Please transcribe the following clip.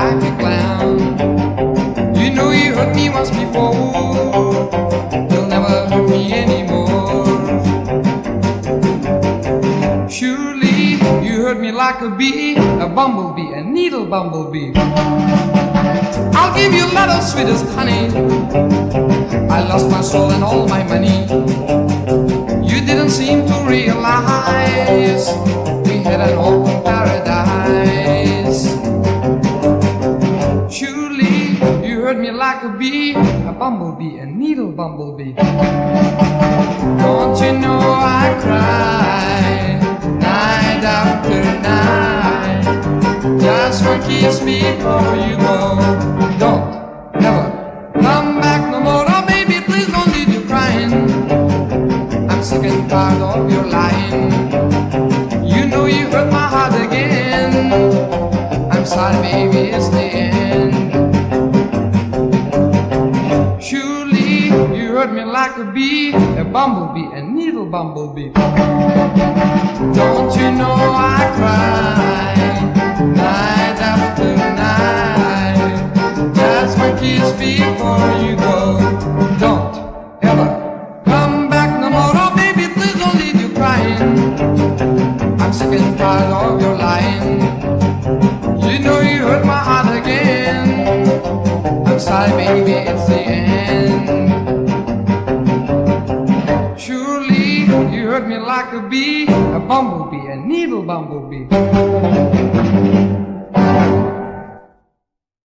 like a clown. You know you hurt me once before. You'll never hurt me anymore. Surely you hurt me like a bee, a bumblebee, a needle bumblebee. I'll give you love sweetest honey. I lost my soul and all my money. Didn't seem to realize we had an open paradise. Surely you hurt me like a bee, a bumblebee, a needle bumblebee. Don't you know I cry night after night? Just one kiss me before you go. And tired of your lying. You know you hurt my heart again. I'm sorry, baby, it's the end. Surely you hurt me like a bee, a bumblebee, a needle bumblebee. Don't you know I cry night after night? Just one kiss before you go. I'm sick and tired of your lying. You know you hurt my heart again. I'm sorry, baby, it's the end. Surely you hurt me like a bee, a bumblebee, a needle bumblebee.